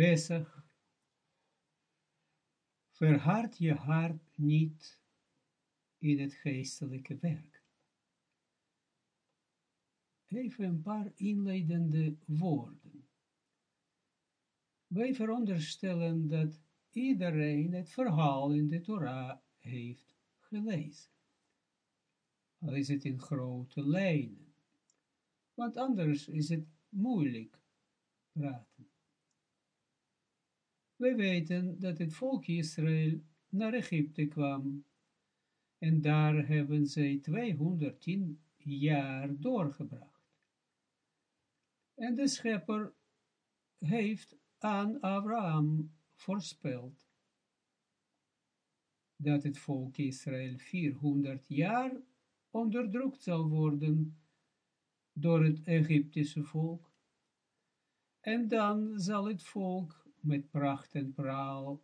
Pesach, verhard je hart niet in het geestelijke werk. Even een paar inleidende woorden. Wij veronderstellen dat iedereen het verhaal in de Torah heeft gelezen. Al is het in grote lijnen. Want anders is het moeilijk praten. We weten dat het volk Israël naar Egypte kwam. En daar hebben zij 210 jaar doorgebracht. En de schepper heeft aan Abraham voorspeld dat het volk Israël 400 jaar onderdrukt zal worden door het Egyptische volk. En dan zal het volk met pracht en praal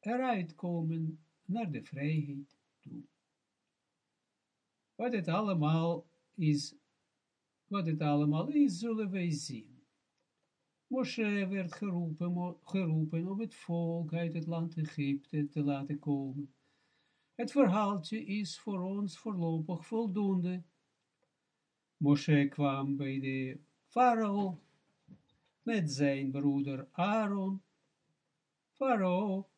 eruit komen naar de vrijheid toe. Wat het allemaal is, wat het allemaal is, zullen wij zien. Moshe werd geroepen, geroepen om het volk uit het land Egypte te laten komen. Het verhaaltje is voor ons voorlopig voldoende. Moshe kwam bij de farao met zijn broeder Aaron. Farao,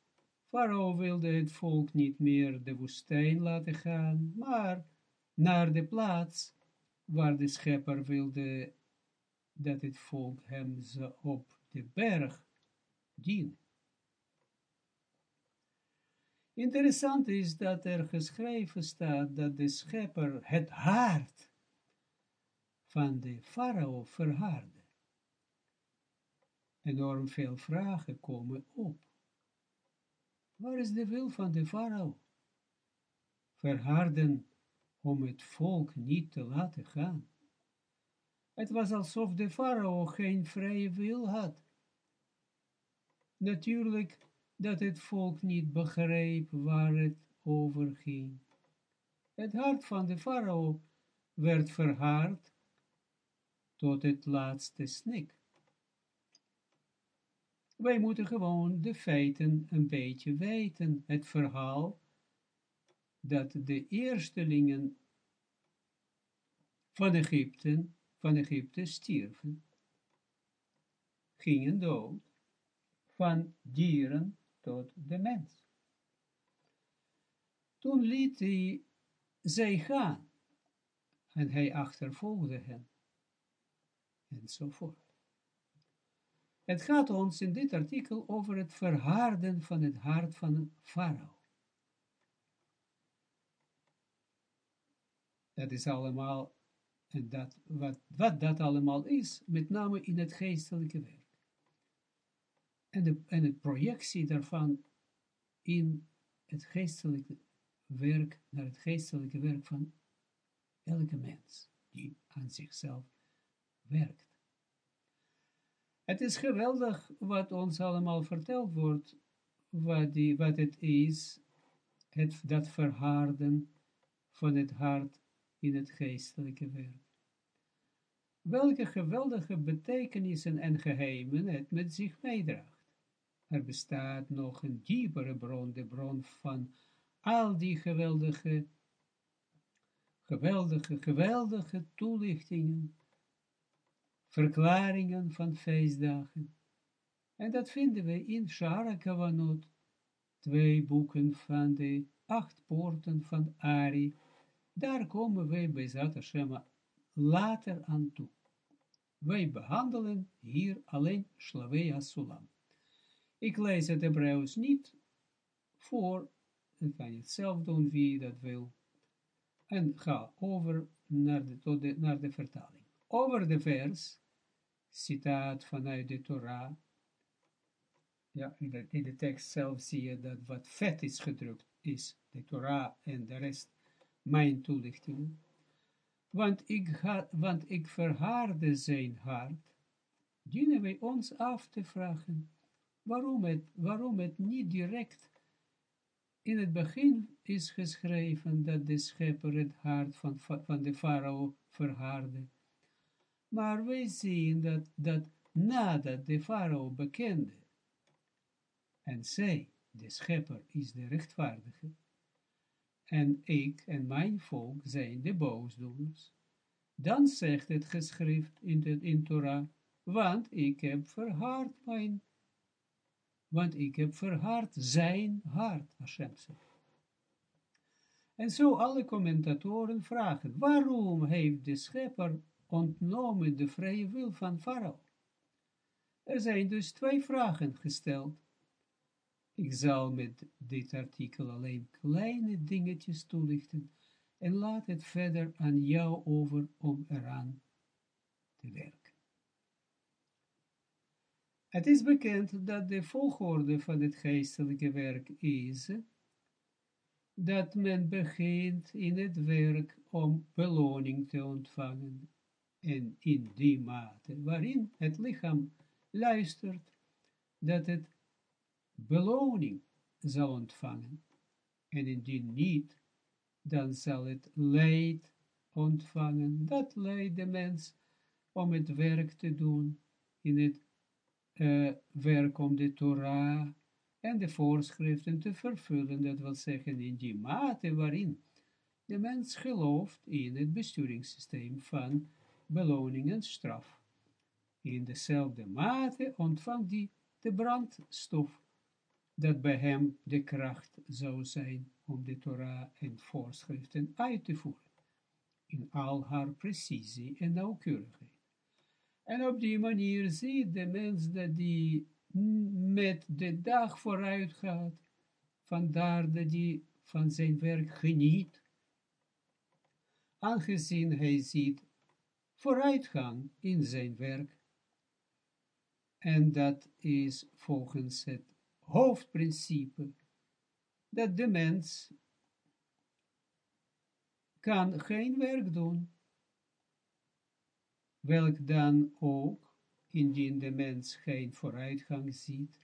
farao wilde het volk niet meer de woestijn laten gaan, maar naar de plaats waar de schepper wilde dat het volk hem ze op de berg dient. Interessant is dat er geschreven staat dat de schepper het hart van de farao verhaarde. Enorm veel vragen komen op. Waar is de wil van de farao? Verharden om het volk niet te laten gaan. Het was alsof de farao geen vrije wil had. Natuurlijk dat het volk niet begreep waar het over ging. Het hart van de farao werd verhard tot het laatste snik. Wij moeten gewoon de feiten een beetje weten. Het verhaal dat de eerstelingen van Egypte, van Egypte stierven, gingen dood, van dieren tot de mens. Toen liet hij zij gaan, en hij achtervolgde hen, enzovoort. Het gaat ons in dit artikel over het verharden van het hart van farao. Dat is allemaal, en dat, wat, wat dat allemaal is, met name in het geestelijke werk en de, en de projectie daarvan in het geestelijke werk, naar het geestelijke werk van elke mens, die aan zichzelf werkt. Het is geweldig wat ons allemaal verteld wordt, wat, die, het is, het, dat verharden van het hart in het geestelijke werk. Welke geweldige betekenissen en geheimen het met zich meedraagt er bestaat nog een diepere bron, de bron van al die geweldige, geweldige, geweldige toelichtingen, verklaringen van feestdagen. En dat vinden we in Shara Kavanot, twee boeken van de acht poorten van Ari. Daar komen wij bij Zat later aan toe. Wij behandelen hier alleen Slavea Sulam. Ik lees het Hebreeuws niet voor, dan kan je het zelf doen wie dat wil. En ga over naar de, de, naar de vertaling. Over de vers, citaat vanuit de Torah, ja, in de, tekst zelf zie je dat wat vet is gedrukt is, de Torah en de rest, mijn toelichtingen. Want ik, want ik verhaarde zijn hart, dienen wij ons af te vragen, waarom het, waarom het niet direct in het begin is geschreven dat de schepper het hart van, van de farao verhaarde. Maar wij zien dat, dat nadat de farao bekende en zij, de schepper, is de rechtvaardige, en ik en mijn volk zijn de boosdoeners, dan zegt het geschrift in de in Torah, want ik heb verhard mijn, want ik heb verhard zijn hart, Hashem zegt. En zo alle commentatoren vragen, waarom heeft de schepper ontnomen de vrije wil van Farao? Er zijn dus twee vragen gesteld. Ik zal met dit artikel alleen kleine dingetjes toelichten en laat het verder aan jou over om eraan te werken. Het is bekend dat de volgorde van het geestelijke werk is dat men begint in het werk om beloning te ontvangen en in die mate waarin het lichaam luistert dat het beloning zal ontvangen en indien niet, dan zal het leid ontvangen. Dat leidt de mens om het werk te doen in het uh, werk om de Torah en de voorschriften te vervullen, dat wil zeggen in die mate waarin de mens gelooft in het besturingssysteem van beloning en straf. In dezelfde mate ontvangt die de brandstof, dat bij hem de kracht zou zijn om de Torah en voorschriften uit te voeren, in al haar precisie en nauwkeurigheid. En op die manier ziet de mens dat die met de dag vooruit gaat, vandaar dat hij van zijn werk geniet, aangezien hij ziet vooruitgang in zijn werk. En dat is volgens het hoofdprincipe dat de mens kan geen werk doen, welk dan ook indien de mens geen vooruitgang ziet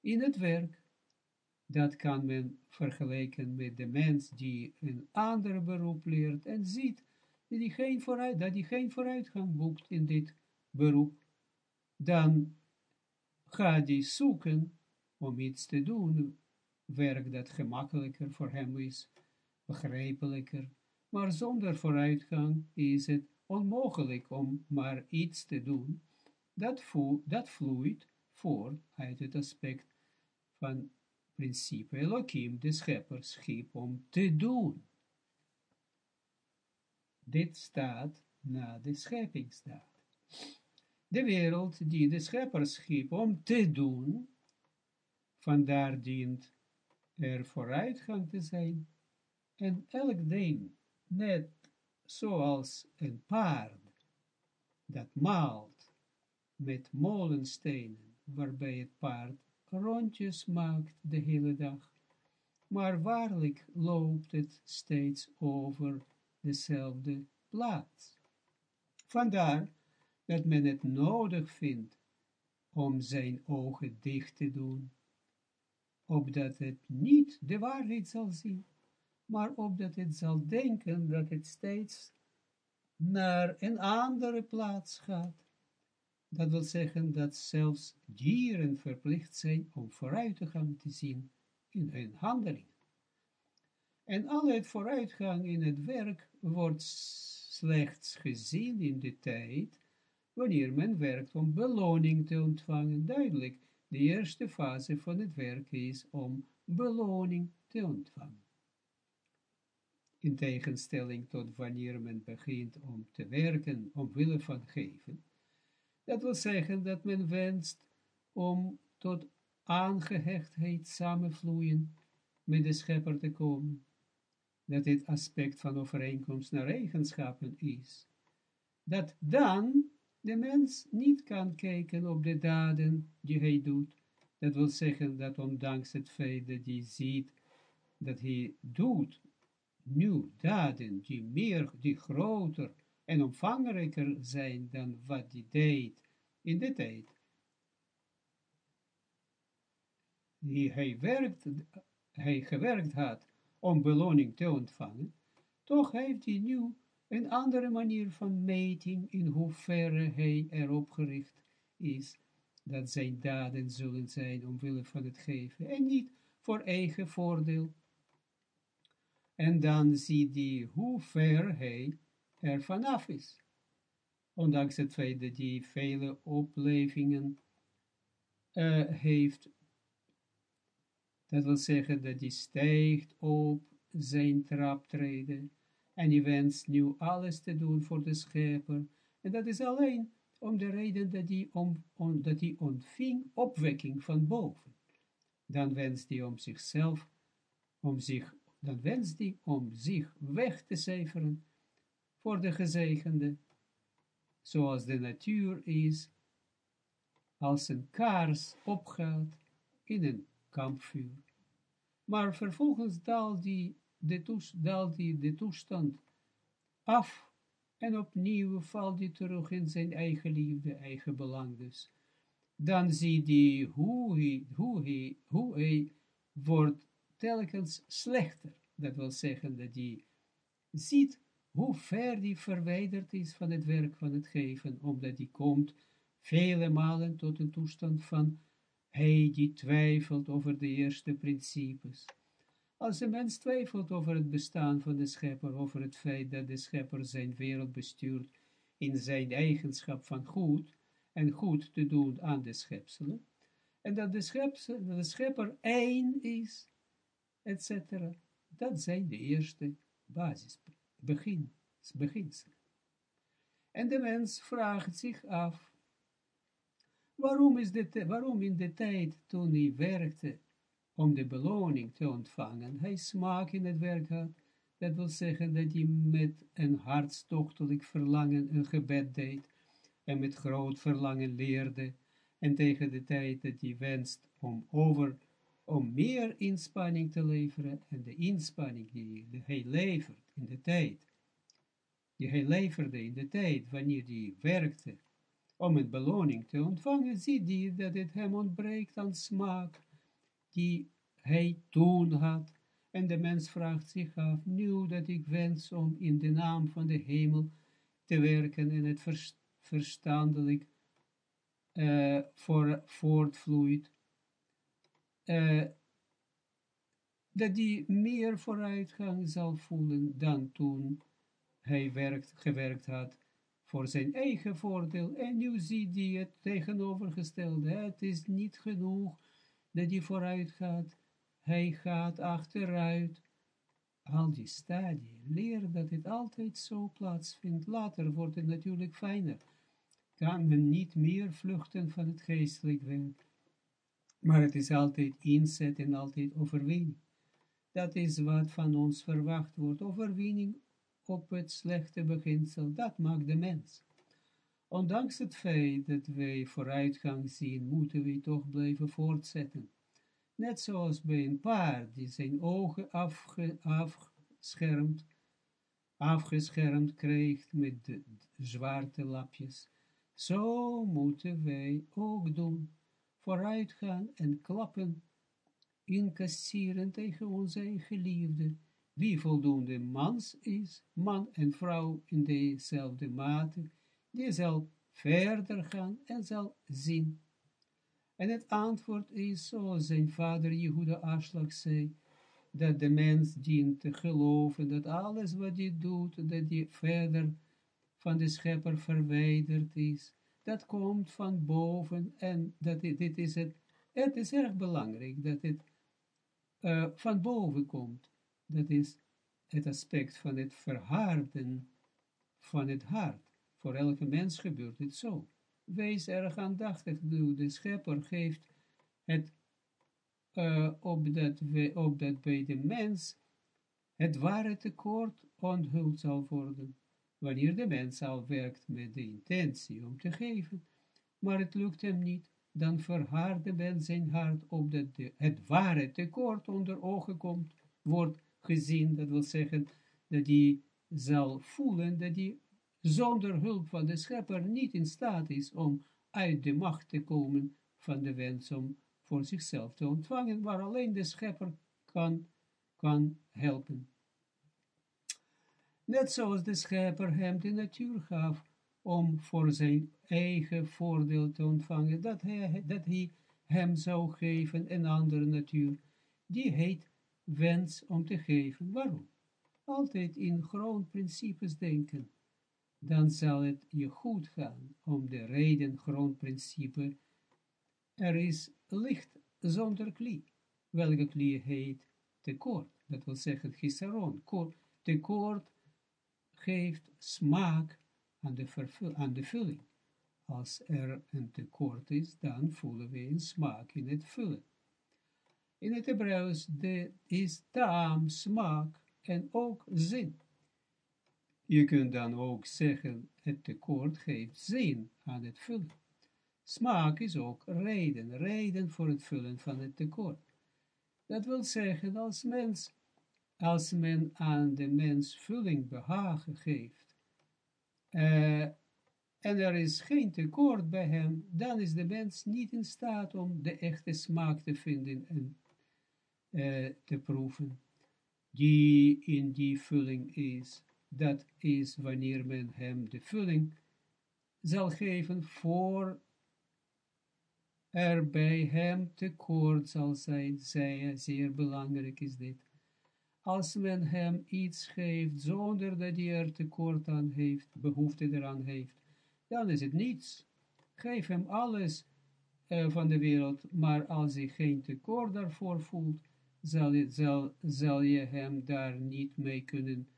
in het werk. Dat kan men vergelijken met de mens die een ander beroep leert en ziet dat hij geen, vooruit, dat geen vooruitgang boekt in dit beroep. Dan gaat hij zoeken om iets te doen, werk dat gemakkelijker voor hem is, begrijpelijker, maar zonder vooruitgang is het onmogelijk om maar iets te doen, dat, dat vloeit voort uit het aspect van principe Elohim, de schepper, schiep om te doen. Dit staat na de scheppingsdaad. De wereld die de schepper schiep om te doen, vandaar dient er vooruitgang te zijn, en elk ding, net zoals een paard dat maalt met molenstenen, waarbij het paard rondjes maakt de hele dag, maar waarlijk loopt het steeds over dezelfde plaats. Vandaar dat men het nodig vindt om zijn ogen dicht te doen, opdat het niet de waarheid zal zien, maar opdat het zal denken dat het steeds naar een andere plaats gaat. Dat wil zeggen dat zelfs dieren verplicht zijn om vooruitgang te zien in hun handeling. En al het vooruitgang in het werk wordt slechts gezien in de tijd, wanneer men werkt om beloning te ontvangen. Duidelijk, de eerste fase van het werk is om beloning te ontvangen in tegenstelling tot wanneer men begint om te werken omwille van geven. Dat wil zeggen dat men wenst om tot aangehechtheid samenvloeien met de schepper te komen, dat dit aspect van overeenkomst naar eigenschappen is, dat dan de mens niet kan kijken op de daden die hij doet, dat wil zeggen dat ondanks het feit dat hij ziet dat hij doet nu daden die meer, die groter en omvangrijker zijn dan wat die deed in de tijd. Die hij, werkt, hij gewerkt had om beloning te ontvangen, toch heeft hij nu een andere manier van meting in hoeverre hij erop gericht is dat zijn daden zullen zijn omwille van het geven, en niet voor eigen voordeel. En dan ziet hij hoe ver hij er vanaf is. Ondanks het feit dat hij vele oplevingen uh, heeft, dat wil zeggen dat hij stijgt op zijn traptreden, en hij wenst nu alles te doen voor de schepper, en dat is alleen om de reden dat hij, om, dat hij ontving opwekking van boven. Dan wenst hij om zichzelf, om zich, dan wenst hij om zich weg te cijferen voor de gezegende, zoals de natuur is, als een kaars opgaat in een kampvuur. Maar vervolgens daalt die de, daalt die toestand af en opnieuw valt hij terug in zijn eigen liefde, eigen belang dus. Dan zie hij hoe hij, hoe hij, hoe hij wordt telkens slechter. Dat wil zeggen dat hij ziet hoe ver die verwijderd is van het werk van het geven, omdat hij komt vele malen tot een toestand van hij die twijfelt over de eerste principes. Als een mens twijfelt over het bestaan van de schepper, over het feit dat de schepper zijn wereld bestuurt in zijn eigenschap van goed, en goed te doen aan de schepselen, en dat de, schepsel, de schepper één is, etc. Dat zijn de eerste basis, begin, beginselen. En de mens vraagt zich af, waarom, is dit, waarom in de tijd toen hij werkte, om de beloning te ontvangen, hij smaak in het werk had, dat wil zeggen dat hij met een hartstochtelijk verlangen een gebed deed, en met groot verlangen leerde, en tegen de tijd dat hij wenst om over, om meer inspanning te leveren, en de inspanning die hij levert in de tijd, die hij leverde in de tijd, wanneer hij werkte, om een beloning te ontvangen, ziet hij dat het hem ontbreekt aan smaak, die hij toen had. En de mens vraagt zich af, nu dat ik wens om in de naam van de hemel te werken en het verstandelijk uh, voor, voortvloeit, uh, dat hij meer vooruitgang zal voelen dan toen hij werkt, gewerkt had voor zijn eigen voordeel. En nu ziet hij het tegenovergestelde. Het is niet genoeg dat hij vooruit gaat. Hij gaat achteruit. Al die stadia, leer dat het altijd zo plaatsvindt. Later wordt het natuurlijk fijner. Kan men niet meer vluchten van het geestelijk werk. Maar het is altijd inzet en altijd overwinning. Dat is wat van ons verwacht wordt. Overwinning op het slechte beginsel. Dat maakt de mens. Ondanks het feit dat wij vooruitgang zien, moeten we toch blijven voortzetten. Net zoals bij een paard die zijn ogen afge, afgeschermd, krijgt met de zwarte lapjes. Zo moeten wij ook doen. Vooruitgaan en klappen, incasseren tegen onze eigen liefde. Wie voldoende mans is, man en vrouw in dezelfde mate, die zal verder gaan en zal zien. En het antwoord is, zoals zijn vader Jehuda Aslak zei, dat de mens dient te geloven, dat alles wat hij doet, dat hij verder van de schepper verwijderd is, dat komt van boven, en dat dit, is het, het is erg belangrijk, dat het uh, van boven komt, dat is het aspect van het verharden van het hart, voor elke mens gebeurt het zo. Wees erg aandachtig, de schepper geeft het uh, opdat, we, opdat bij de mens het ware tekort onthuld zal worden, wanneer de mens al werkt met de intentie om te geven, maar het lukt hem niet, dan verhardt de mens zijn hart opdat de, het ware tekort onder ogen komt, wordt gezien, dat wil zeggen, dat hij zal voelen dat hij zonder hulp van de schepper niet in staat is om uit de macht te komen van de wens om voor zichzelf te ontvangen, waar alleen de schepper kan, kan helpen. Net zoals de schepper hem de natuur gaf, om voor zijn eigen voordeel te ontvangen, dat hij, dat hij hem zou geven een andere natuur, die heet wens om te geven. Waarom? Altijd in grondprincipes denken. Dan zal het je goed gaan, om de reden grondprincipe. Er is licht zonder klie. Welke klie heet tekort? Dat wil zeggen gisteron. Tekort geeft smaak aan de, aan de vulling. Als er een tekort is, dan voelen we een smaak in het vullen. In het Hebreeuws is taam, smaak en ook zin. Je kunt dan ook zeggen, het tekort geeft zin aan het vullen. Smaak is ook reden, reden voor het vullen van het tekort. Dat wil zeggen, als mens, als men aan de mens vulling behagen geeft, uh, en er is geen tekort bij hem, dan is de mens niet in staat om de echte smaak te vinden en uh, te proeven, die in die vulling is. Dat is wanneer men hem de vulling zal geven voor er bij hem tekort zal zijn, zij, zeer belangrijk is dit. Als men hem iets geeft zonder dat hij er tekort aan heeft, behoefte eraan heeft, dan is het niets. Geef hem alles uh, van de wereld, maar als hij geen tekort daarvoor voelt, zal, je, je hem daar niet mee kunnen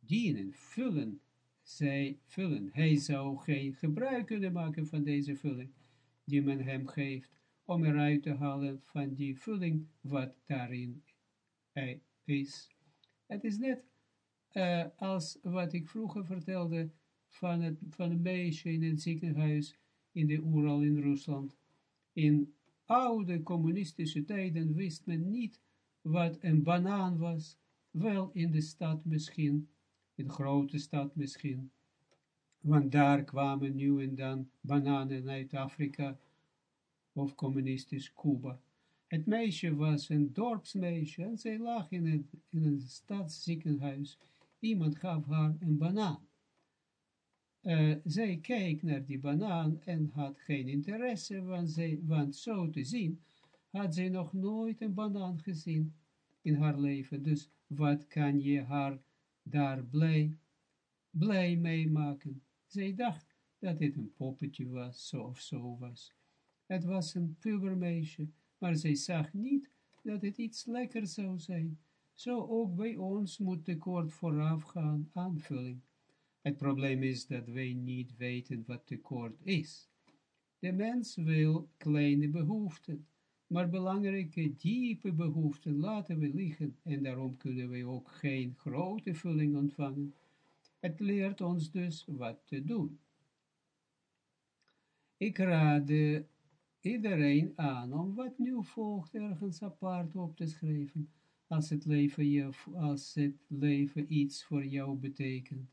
dienen, vullen. Zij vullen. Hij zou geen gebruik kunnen maken van deze vulling die men hem geeft, om eruit te halen van die vulling wat daarin is. Het is net uh, als wat ik vroeger vertelde van, het, van een meisje in een ziekenhuis in de Oeral in Rusland. In oude communistische tijden wist men niet wat een banaan was, wel in de stad misschien, in de grote stad misschien, want daar kwamen nu en dan bananen uit Afrika of communistisch Cuba. Het meisje was een dorpsmeisje en zij lag in, in een stadsziekenhuis. Iemand gaf haar een banaan. Uh, zij keek naar die banaan en had geen interesse, want, zij, want zo te zien, had zij nog nooit een banaan gezien in haar leven. Dus wat kan je haar daar blij, blij mee maken? Zij dacht dat dit een poppetje was, zo of zo was. Het was een pubermeisje, maar zij zag niet dat het iets lekker zou zijn. Zo ook bij ons moet tekort voorafgaan aanvulling. Het probleem is dat wij niet weten wat tekort is. De mens wil kleine behoeften, maar belangrijke, diepe behoeften laten we liggen en daarom kunnen we ook geen grote vulling ontvangen. Het leert ons dus wat te doen. Ik raad iedereen aan om wat nu volgt ergens apart op te schrijven, als het leven, je, als het leven iets voor jou betekent.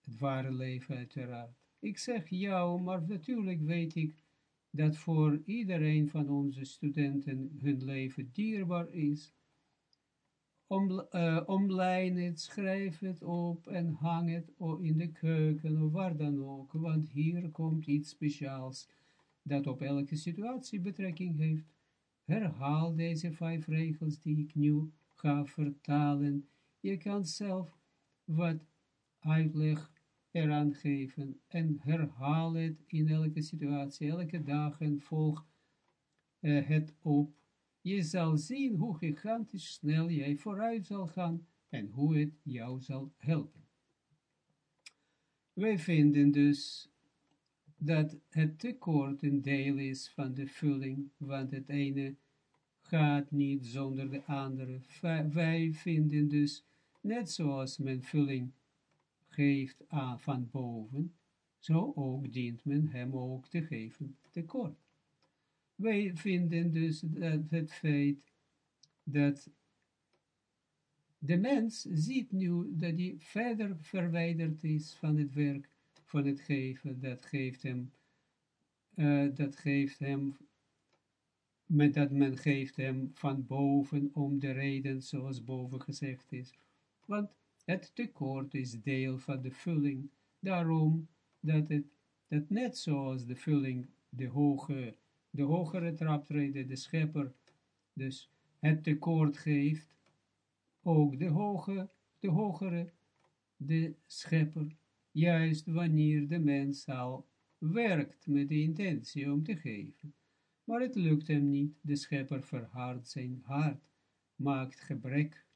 Het ware leven uiteraard. Ik zeg jou, maar natuurlijk weet ik dat voor iedereen van onze studenten hun leven dierbaar is. Om, uh, omlijn het, schrijf het op en hang het in de keuken of waar dan ook, want hier komt iets speciaals dat op elke situatie betrekking heeft. Herhaal deze vijf regels die ik nu ga vertalen. Je kan zelf wat uitleg eraan geven en herhaal het in elke situatie, elke dag en volg uh, het op je zal zien hoe gigantisch snel jij vooruit zal gaan en hoe het jou zal helpen. Wij vinden dus dat het tekort een deel is van de vulling, want het ene gaat niet zonder de andere. Wij vinden dus, net zoals men vulling geeft aan van boven, zo ook dient men hem ook te geven tekort. Wij vinden dus dat het feit dat de mens ziet nu dat hij verder verwijderd is van het werk van het geven, dat geeft hem, uh, dat geeft hem, met dat men geeft hem van boven om de reden zoals boven gezegd is. Want het tekort is deel van de vulling, daarom dat het, dat net zoals de vulling, de hoge, de hogere traptreden, de schepper, dus het tekort geeft, ook de hoge, de hogere, de schepper, juist wanneer de mens al werkt met de intentie om te geven. Maar het lukt hem niet, de schepper verhardt zijn hart, maakt gebrek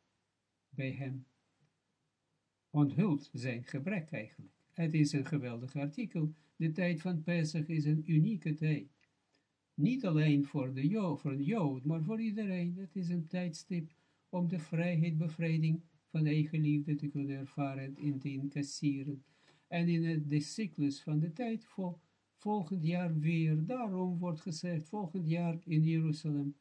bij hem, onthult zijn gebrek eigenlijk. Het is een geweldig artikel, de tijd van Pesach is een unieke tijd. Niet alleen voor de Jood, maar voor iedereen. Het is een tijdstip om de vrijheid, bevrijding van eigen liefde te kunnen ervaren en te incasseren. En in de cyclus van de tijd voor volgend jaar weer. Daarom wordt gezegd, volgend jaar in Jeruzalem.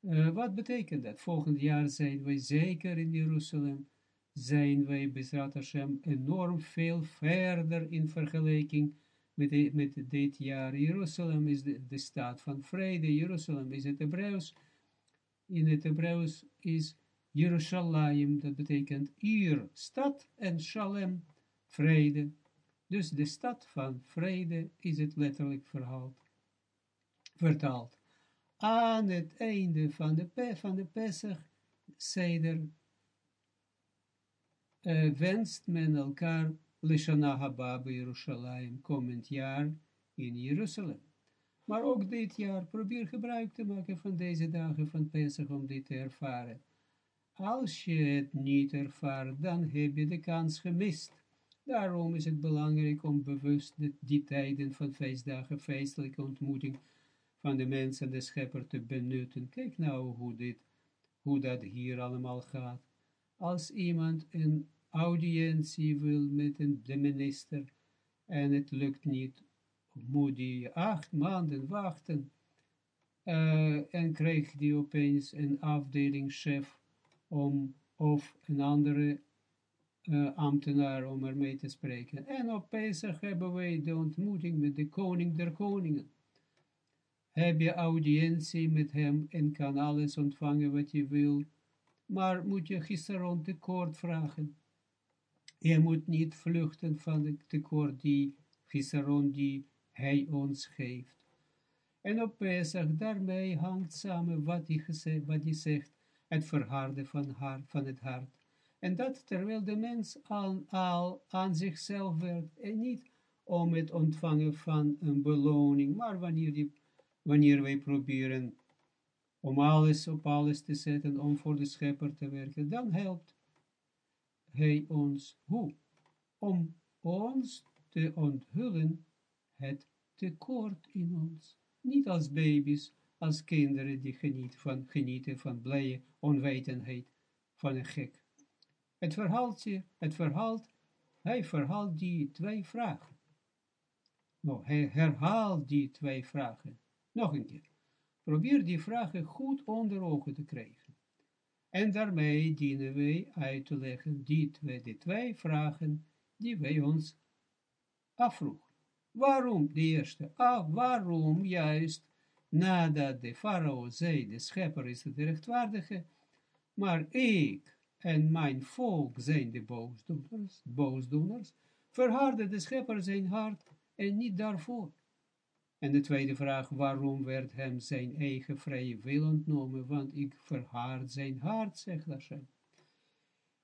Uh, wat betekent dat? Volgend jaar zijn wij zeker in Jeruzalem. Zijn wij, Bezrat Hashem, enorm veel verder in vergelijking met, met dit jaar. Jeruzalem is de, de staat van vrede. Jeruzalem is het Hebreeuws. In het Hebreeuws is Jerusalem, dat betekent hier, stad en shalem, vrede. Dus de stad van vrede is het letterlijk verhaald, vertaald. Aan het einde van de, van de Pesach, Seder, uh, wenst men elkaar Lishana Haba bij Jerusalem, komend jaar in Jeruzalem. Maar ook dit jaar probeer gebruik te maken van deze dagen van Pesach om dit te ervaren. Als je het niet ervaart, dan heb je de kans gemist. Daarom is het belangrijk om bewust de, die tijden van feestdagen, feestelijke ontmoeting van de mensen, de schepper te benutten. Kijk nou hoe, dit, hoe dat hier allemaal gaat. Als iemand een audiëntie wil met de minister en het lukt niet, moet hij acht maanden wachten uh, en krijgt hij opeens een afdelingschef om of een andere uh, ambtenaar om ermee te spreken. En op Pesach hebben wij de ontmoeting met de koning der koningen. Heb je audiëntie met hem en kan alles ontvangen wat je wil, maar moet je gisteren tekort vragen. Je moet niet vluchten van het tekort die gisteren die hij ons geeft. En op Pesach daarmee hangt samen wat hij, gezegd, wat hij zegt, het verharden van, haar, het hart en dat terwijl de mens al, al aan zichzelf werkt en niet om het ontvangen van een beloning, maar wanneer, die, wanneer wij proberen om alles op alles te zetten, om voor de schepper te werken, dan helpt hij ons hoe? Om ons te onthullen het tekort in ons. Niet als baby's, als kinderen die genieten van, genieten van blije onwetendheid van een gek. Het verhaaltje, het verhaalt, hij verhaalt die twee vragen. Nou, hij herhaalt die twee vragen. Nog een keer. Probeer die vragen goed onder ogen te krijgen. En daarmee dienen wij uit te leggen die twee, die twee vragen die wij ons afvroegen. Waarom, de eerste, ah, waarom juist nadat de farao zei, de schepper is de rechtvaardige, maar ik, en mijn volk zijn de boosdoeners, boosdoeners, verhardde de schepper zijn hart en niet daarvoor. En de tweede vraag, waarom werd hem zijn eigen vrije wil ontnomen, want ik verhard zijn hart, zegt Hashem.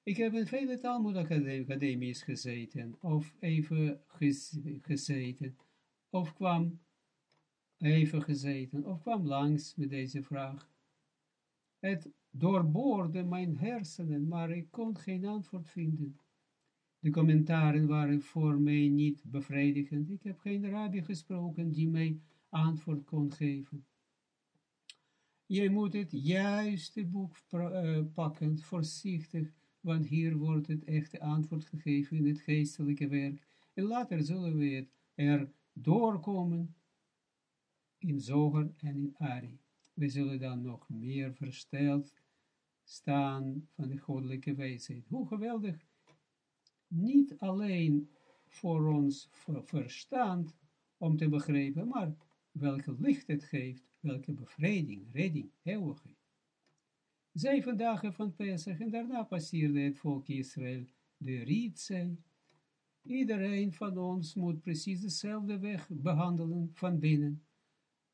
Ik heb in vele Talmud-academies gezeten, of even gezeten, of kwam even gezeten, of kwam langs met deze vraag. Het doorboorde mijn hersenen, maar ik kon geen antwoord vinden. De commentaren waren voor mij niet bevredigend. Ik heb geen rabbi gesproken die mij antwoord kon geven. Je moet het juiste boek uh, pakken, voorzichtig, want hier wordt het echte antwoord gegeven in het geestelijke werk. En later zullen we het er doorkomen in Zoger en in Ari. We zullen dan nog meer versteld staan van de goddelijke wijsheid. Hoe geweldig, niet alleen voor ons verstand om te begrijpen, maar welke licht het geeft, welke bevrijding, redding, eeuwigheid. Zeven dagen van Pesach en daarna passeerde het volk Israël de Rietzee Iedereen van ons moet precies dezelfde weg behandelen van binnen.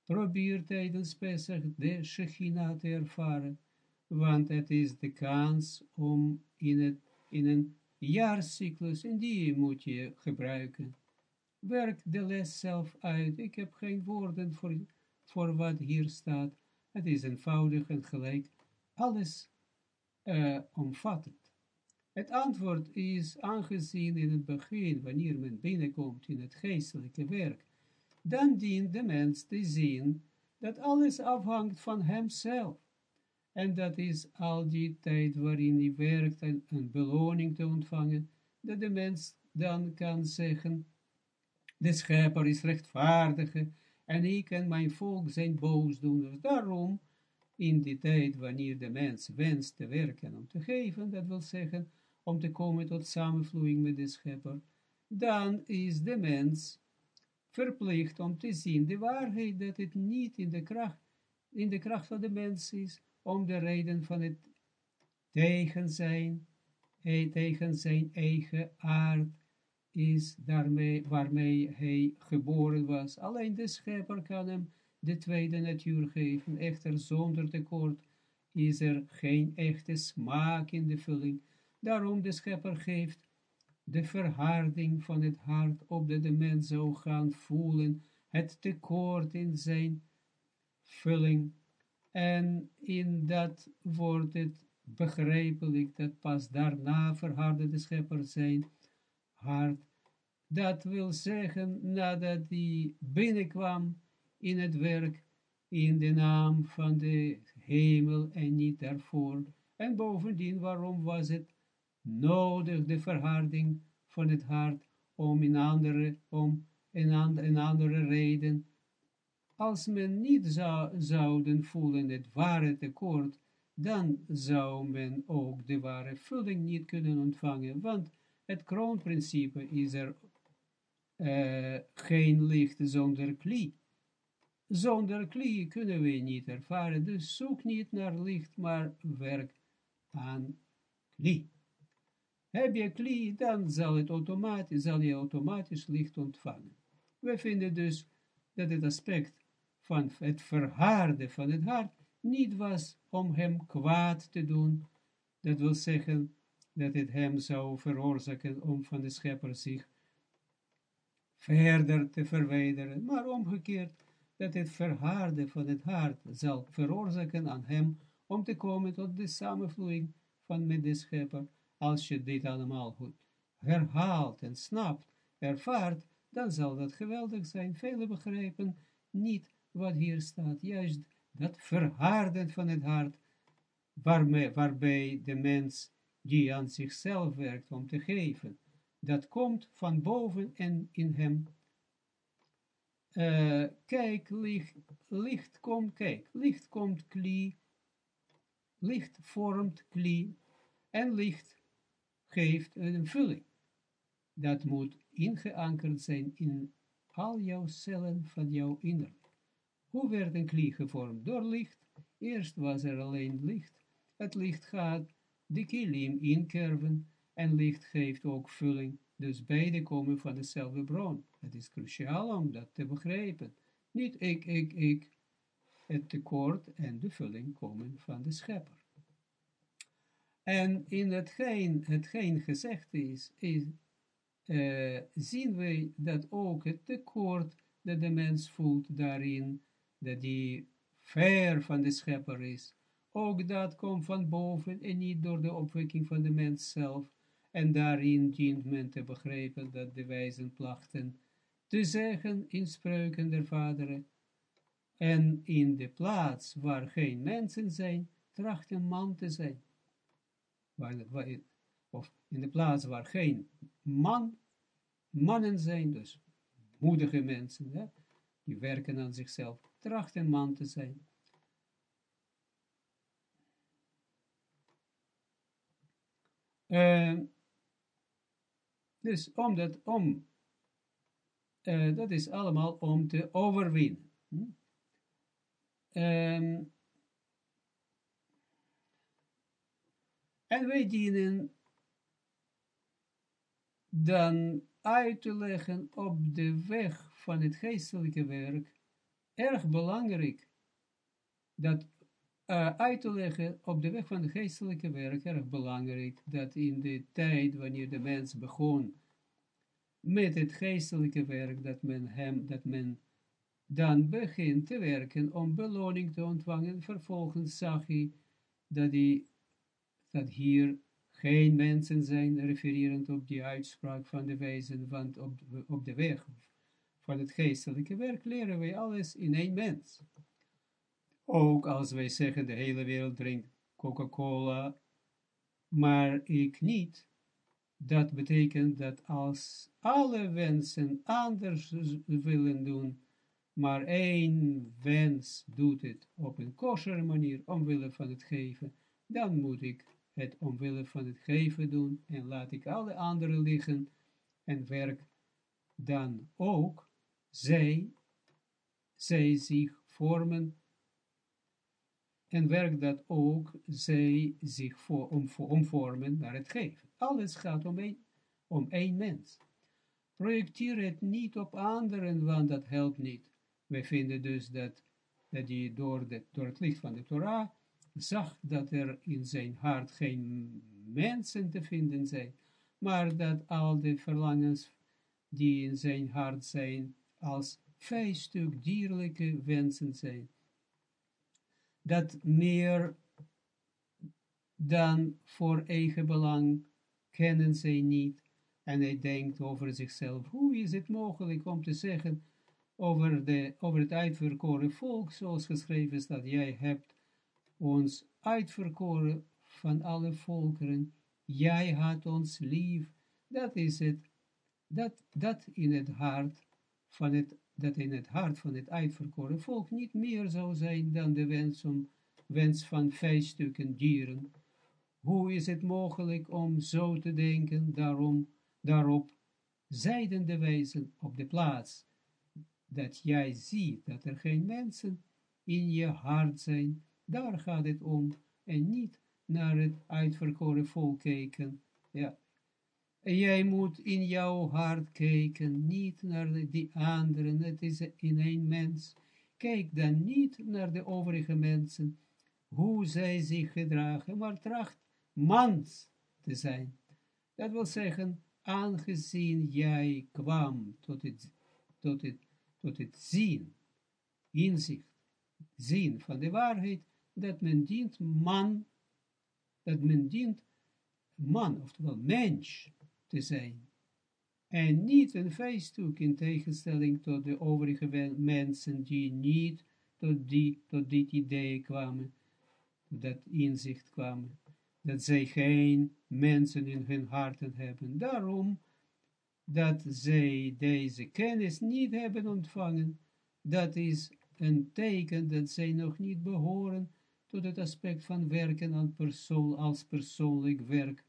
Probeer tijdens Pesach de Shechina te ervaren, want het is de kans om in, het, in een jaarcyclus, en die moet je gebruiken. Werk de les zelf uit. Ik heb geen woorden voor, voor wat hier staat. Het is eenvoudig en gelijk. Alles uh, omvattend. Het antwoord is aangezien in het begin, wanneer men binnenkomt in het geestelijke werk, dan dient de mens te zien dat alles afhangt van hemzelf. En dat is al die tijd waarin hij werkt en een beloning te ontvangen, dat de mens dan kan zeggen, de schepper is rechtvaardige en ik en mijn volk zijn boosdoeners. Daarom, in die tijd wanneer de mens wenst te werken om te geven, dat wil zeggen, om te komen tot samenvloeiing met de schepper, dan is de mens verplicht om te zien de waarheid dat het niet in de kracht, in de kracht van de mens is, om de reden van het tegen zijn, eh, tegen zijn eigen aard is daarmee, waarmee hij geboren was. Alleen de schepper kan hem de tweede natuur geven, echter zonder tekort is er geen echte smaak in de vulling. Daarom de schepper geeft de verharding van het hart, opdat de mens zou gaan voelen het tekort in zijn vulling. En in dat wordt het begrijpelijk dat pas daarna verhardde de schepper zijn hart. Dat wil zeggen, nadat hij binnenkwam in het werk, in de naam van de hemel en niet daarvoor. En bovendien, waarom was het nodig de verharding van het hart om in andere, om in, and, andere reden. Als men niet zou, zouden voelen het ware tekort, dan zou men ook de ware vulling niet kunnen ontvangen, want het kroonprincipe is er uh, geen licht zonder klie. Zonder klie kunnen we niet ervaren, dus zoek niet naar licht, maar werk aan klie. Heb je klie, dan zal, het automatisch, zal je automatisch licht ontvangen. We vinden dus dat het aspect van het verharden van het hart niet was om hem kwaad te doen. Dat wil zeggen dat het hem zou veroorzaken om van de schepper zich verder te verwijderen, maar omgekeerd dat het verharden van het hart zal veroorzaken aan hem om te komen tot de samenvloeiing van met de schepper als je dit allemaal goed herhaalt en snapt, ervaart, dan zal dat geweldig zijn. Velen begrijpen niet wat hier staat, juist dat verharden van het hart, waarmee, waarbij de mens die aan zichzelf werkt om te geven, dat komt van boven en in hem. Uh, kijk, licht, komt, kijk, licht komt klie, licht vormt klie, en licht geeft een vulling. Dat moet ingeankerd zijn in al jouw cellen van jouw innerlijk. Hoe werd een klie gevormd? Door licht. Eerst was er alleen licht. Het licht gaat de kilim inkerven en licht geeft ook vulling. Dus beide komen van dezelfde bron. Het is cruciaal om dat te begrijpen. Niet ik, ik, ik. Het tekort en de vulling komen van de schepper. En in hetgeen, hetgeen gezegd is, is uh, zien wij dat ook het tekort dat de mens voelt daarin, dat die ver van de schepper is, ook dat komt van boven en niet door de opwekking van de mens zelf. En daarin dient men te begrijpen dat de wijzen plachten te zeggen in spreuken der vaderen. En in de plaats waar geen mensen zijn, tracht een man te zijn of in de plaats waar geen man, mannen zijn, dus moedige mensen, hè, die werken aan zichzelf, tracht een man te zijn. Uh, dus omdat, om, uh, dat is allemaal om te overwinnen. Hm? Um, En wij dienen dan uit te leggen op de weg van het geestelijke werk, erg belangrijk, dat uh, uit te leggen op de weg van het geestelijke werk, erg belangrijk, dat in de tijd wanneer de mens begon met het geestelijke werk, dat men hem, dat men dan begint te werken om beloning te ontvangen, vervolgens zag hij dat, dat hier geen mensen zijn, refererend op die uitspraak van de wijzen, want op, op de weg van het geestelijke werk leren wij alles in één mens. Ook als wij zeggen de hele wereld drinkt Coca-Cola, maar ik niet, dat betekent dat als alle wensen anders willen doen, maar één wens doet het op een kosher manier, omwille van het geven, dan moet ik het omwille van het geven doen en laat ik alle anderen liggen en werk dan ook zij, zij zich vormen en werk dat ook zij zich voor, om, omvormen naar het geven. Alles gaat om één, mens. Projecteer het niet op anderen, want dat helpt niet. Wij vinden dus dat, dat hij door, de, door het licht van de Torah zag dat er in zijn hart geen mensen te vinden zijn, maar dat al de verlangens die in zijn hart zijn, als vijf stuk dierlijke wensen zijn. Dat meer dan voor eigen belang kennen zij niet, en hij denkt over zichzelf, hoe is het mogelijk om te zeggen over, de, over het uitverkoren volk, zoals geschreven dat jij hebt ons uitverkoren van alle volkeren, jij had ons lief, dat is het, dat, dat in het hart van het, dat in het hart van het uitverkoren volk niet meer zou zijn dan de wens, om, wens van vijf stukken dieren. Hoe is het mogelijk om zo te denken, daarom, daarop zeiden de wijzen op de plaats, dat jij ziet dat er geen mensen in je hart zijn, daar gaat het om, en niet naar het uitverkoren volk kijken. Ja. Jij moet in jouw hart kijken, niet naar die anderen, het is in één mens. Kijk dan niet naar de overige mensen, hoe zij zich gedragen, maar tracht mans te zijn. Dat wil zeggen, aangezien jij kwam tot het, tot het, tot het zien, inzicht, zien van de waarheid, dat men dient man, dat men dient man, oftewel mens, te zijn. En niet een feeststuk in tegenstelling tot de overige mensen die niet tot, die, tot dit idee kwamen, dat inzicht kwamen, dat zij geen mensen in hun harten hebben. Daarom dat zij deze kennis niet hebben ontvangen, dat is een teken dat zij nog niet behoren tot het aspect van werken aan persoon, als persoonlijk werk,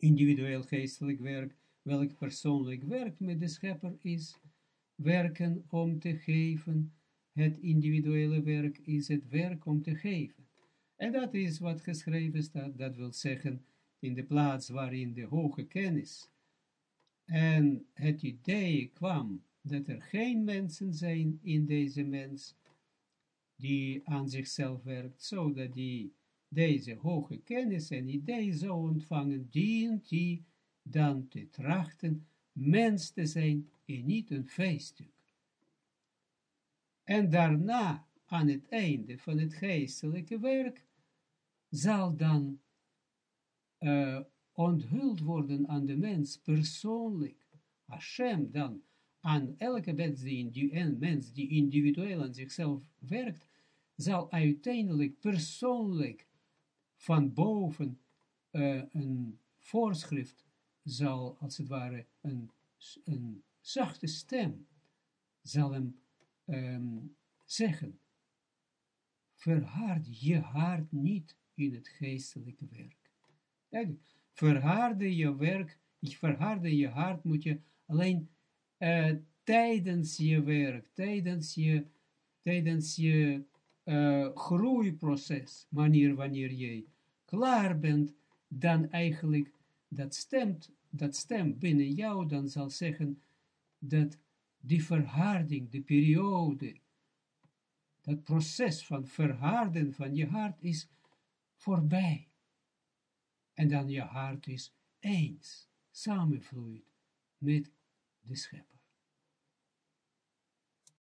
individueel geestelijk werk, welk persoonlijk werk met de schepper is, werken om te geven, het individuele werk is het werk om te geven. En dat is wat geschreven staat, dat wil zeggen, in de plaats waarin de hoge kennis en het idee kwam dat er geen mensen zijn in deze mens, die aan zichzelf werkt, zodat die deze hoge kennis en idee zou ontvangen, dient die dan te trachten mens te zijn en niet een feeststuk. En daarna, aan het einde van het geestelijke werk, zal dan uh, onthuld worden aan de mens persoonlijk. Hashem dan aan elke mens die, en mens die individueel aan zichzelf werkt, zal uiteindelijk persoonlijk van boven uh, een voorschrift zal, als het ware, een, een zachte stem zal hem um, zeggen, verhard je hart niet in het geestelijke werk. Eigenlijk, verharde je werk, ik verharde je hart, moet je alleen uh, tijdens je werk, tijdens je, tijdens je uh, groeiproces, wanneer, wanneer jij klaar bent, dan eigenlijk dat stemt dat stem binnen jou dan zal zeggen, dat die verharding, de periode, dat proces van verharden van je hart is voorbij. En dan je hart is eens, samenvloeit met de schepper.